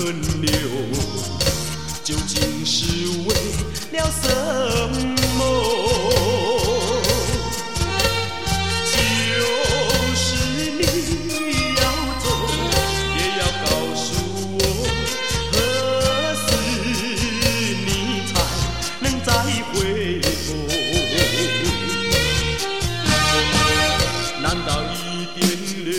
轮流究竟是为了什么就是你要走也要告诉我何时你才能再回头？难道一点流